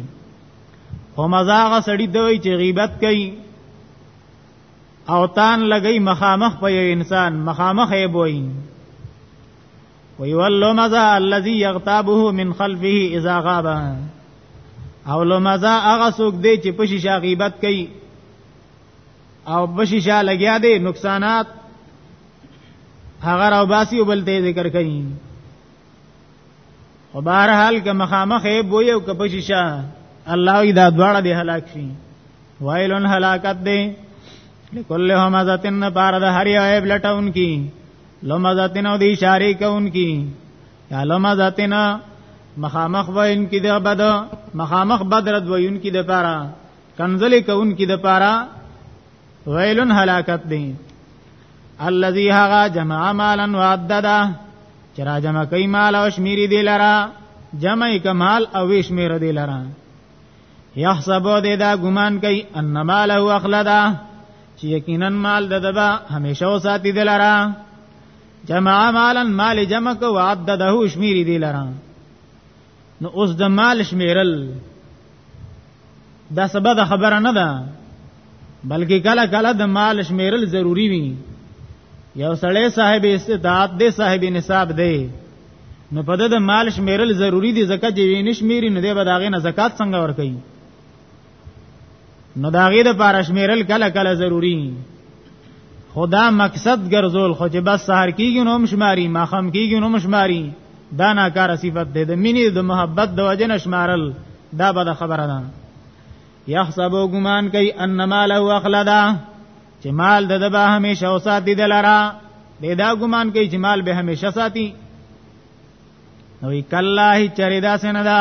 او مزاغه سړی دوی چې غیبت کوي او تان لګی مخامخ په یو انسان مخامخ یې بوئی وی ولو مزا الذي يغتابه من خلفه اذا غاب او لو مزا هغه څوک دی چې په شیشه غیبت کوي او په شیشه لګیا دی نقصانات هغه راو باسی وبلته ذکر کوي او بهر حال که مخامخ بوی او کپ شیشه الله ای دا دواړه دی هلاک شي وایلون هلاکت دی لکل همزتن بار د هر عیب لټون کی لمزتن او دی اشاره کون کی یا لمزتن مخامخ وین کی د بد مخامخ بدرت وین کی د پارا کنزلی کون کی د پارا ویلن هلاکت دی الذي هغه جمع مالا وعددا چرا جمع کوي مال او شمیري دی لرا جمع کمال او شمیر دی لرا یحسب دې دا ګمان کوي ان مال هو اخلدا چې یقینا مال د دبا همیشه او ساتي دی لرا جمع مالا مال جمع کو وعدده شمیري دی لرا نو اوس د مال شمیرل دا سبا د خبره نه ده بلکې کله کله د مال شمیرل ضروری وي یو سړی صاحب استطاعت دی صاحب نصاب دی نو په د مال شمیرل ضروری دی زکات یې نشمیري نه دی به داغه نه زکات څنګه ورکړي نو دا غي د پاره شمیرل کله کله ضروری خدا مقصد ګرځول خو چې بس سحر کیږي نو مشماری ماخم کیږي نو مشماری دا ناکار صفت ده د مینې د محبت د وجه نشمارل دا به خبره ده یحسبو ګمان کوي ان ماله اخلدا چې مال د دبا همیشه او ساتي دلرا د دا ګمان کوي چې مال به همیشه ساتي نو کله چریدا سندا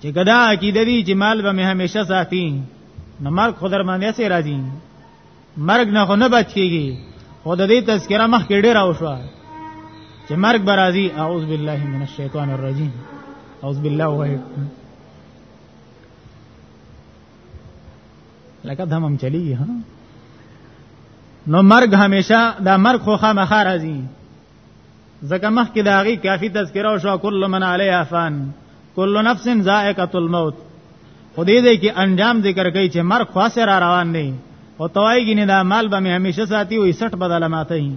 چې ګدا عقیده وی چې مال به مې همیشه ساتي نو مرګ خو در باندې سي راځي مرګ نه خو نه بچ کیږي خو د دې تذکرہ مخ کې ډیر او شو چې مرګ به راځي اعوذ بالله من الشیطان الرجیم اعوذ بالله وای لکه دمم چلیږي ها نو مرګ همیشه دا مرګ خو خامخا راځي زکه مخ کې داغي کافی تذکرہ او شو کل من علیها فان کل نفس ذائقه الموت خدای دې کې انجام ذکر کوي چې مرګ خاصه را روان نه او توایګی نه دا مال به همیشه ساتي وي 60 بدل ماته هي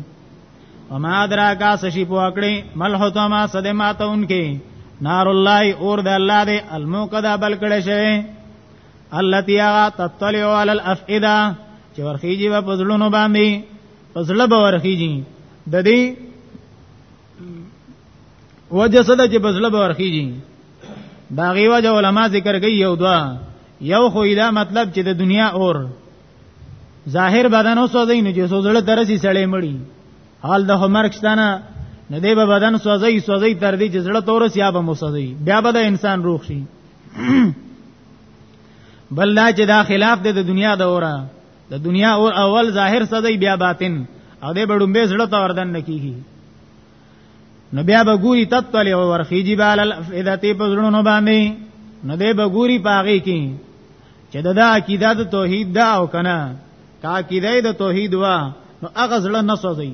وما دراکا سشی پوکړي مل حتما صدمات انکه نار الله اور د الله دې الموقدا بل کړه شوی التي تطلع على الافئده چې ورخیږي په ځلونو باندې پسړه به ورخیږي د دې وجه صدا چې پسړه به ورخیږي دا غي وجه علما ذکر کوي یو دوا یو خو دا مطلب چې د دنیا اور ظاهر بدن وسوځي نه چې سوزړه ترسي سړې مړي حال د مرګ شتنه نه دی به بدن سوځي سوځي تر دې چې زړه تور سیا به مسوځي بیا به د انسان روح شي بل دا چې دا خلاف دی د دنیا د اوره د دنیا او اول ظاهر صدای بیا باطن او دې بډوم به زړه ته وردن نکیږي نو بیا به ګوري تطلع او ورخی جبال الافئدتی پزړونو باندې نو دې به ګوري پاغي کې چې دا د عقیده د توحید دا او کنه کا عقیده د توحید وا نو هغه زړه نه سوځي